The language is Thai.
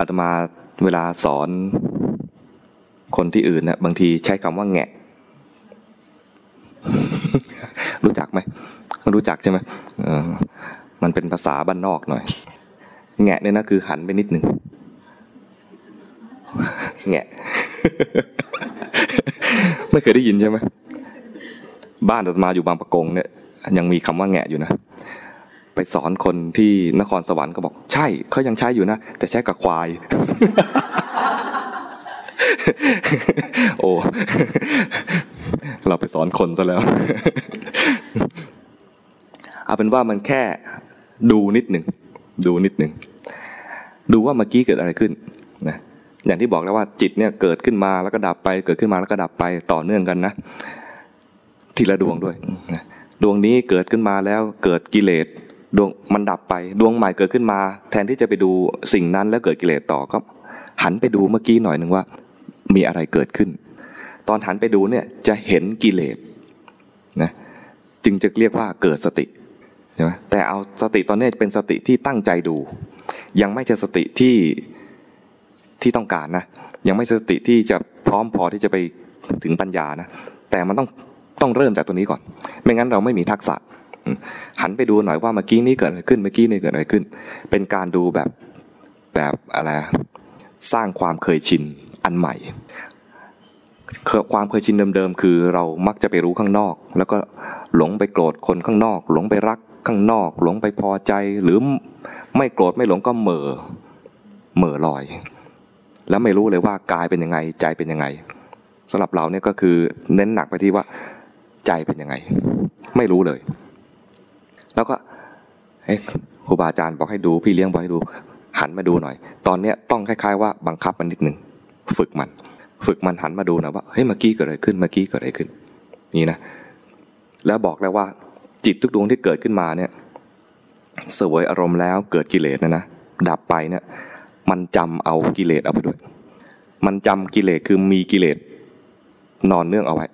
อาตมาเวลาสอนคนที่อื่นเนี่ยบางทีใช้คำว่าแงะ รู้จักไหมรู้จักใช่ไหมออมันเป็นภาษาบ้านนอกหน่อย แงะเนี่ยนะคือหันไปนิดหนึ่งแงะ ไม่เคยได้ยินใช่ไหมบ้านอาตมาอยู่บางปะกงเนี่ยยังมีคำว่าแงะอยู่นะ ไปสอนคนที่นครสวรรค์ก็บอก ใช่เขายังใช้อยู่นะ แต่ใช้กับควาย โอ้เราไปสอนคนซะแล้ว เอาเป็นว่ามันแค่ดูนิดหนึ่งดูนิดหนึ่งดูว่าเมื่อกี้เกิดอะไรขึ้นนะอย่างที่บอกแล้วว่าจิตเนี่ยเกิดขึ้นมาแล้วก็ดับไป เกิดขึ้นมาแล้วก็ดับไปต่อเนื่องกันนะทีละดวงด้วยนะดวงนี้เกิดขึ้นมาแล้วเกิดกิเลส ดวงมันดับไปดวงใหม่เกิดขึ้นมา แทนที่จะไปดูสิ่งนั้นแล้วเกิดกิเลสต่อก็ หันไปดูเมื่อกี้หน่อยหนึ่งว่า มีอะไรเกิดขึ้น ตอนหันไปดูเนี่ยจะเห็นกิเลสนะจึงจะเรียกว่าเกิดสติใช่ไหมแต่เอาสติตอนนี้เป็นสติที่ตั้งใจดู ยังไม่ใช่สติที่ที่ต้องการนะยังไม่ใช่สติที่จะพร้อมพอที่จะไปถึงปัญญานะแต่มันต้องต้องเริ่มจากตัวนี้ก่อน ไม่งั้นเราไม่มีทักษะ หันไปดูหน่อยว่าเมื่อกี้นี้เกิดอะไรขึ้นเมื่อกี้นี้เกิดอะไรขึ้น เป็นการดูแบบแบบอะไรสร้างความเคยชินอันใหม่ ความเคยชินเดิมๆคือเรามักจะไปรู้ข้างนอก แล้วก็หลงไปโกรธคนข้างนอก หลงไปรักข้างนอก หลงไปพอใจหรือไม่โกรธไม่หลงก็เหม่อเหม่อลอย แล้วไม่รู้เลยว่ากายเป็นยังไง ใจเป็นยังไงสำหรับเราเนี่ยก็คือเน้นหนักไปที่ว่าใจเป็นยังไง ไม่รู้เลย แล้วก็เฮ้ครูบาอาจารย์บอกให้ดูพี่เลี้ยงบอกให้ดู หันมาดูหน่อย ตอนเนี้ยต้องคล้ายๆ ว่าบังคับมันนิดหนึ่งฝึกมัน ฝึกมันหันมาดูนะว่าเฮ้ยเมื่อกี้เกิดอะไรขึ้นเมื่อกี้เกิดอะไรขึ้น นี่นะ แล้วบอกแล้วว่า จิตทุกดวงที่เกิดขึ้นมาเนี่ยเสวยอารมณ์แล้วเกิดกิเลสนะนะดับไปเนี่ยมันจำเอากิเลสเอาไปด้วย มันจำกิเลสคือมีกิเลสนอนเนื่องเอาไว้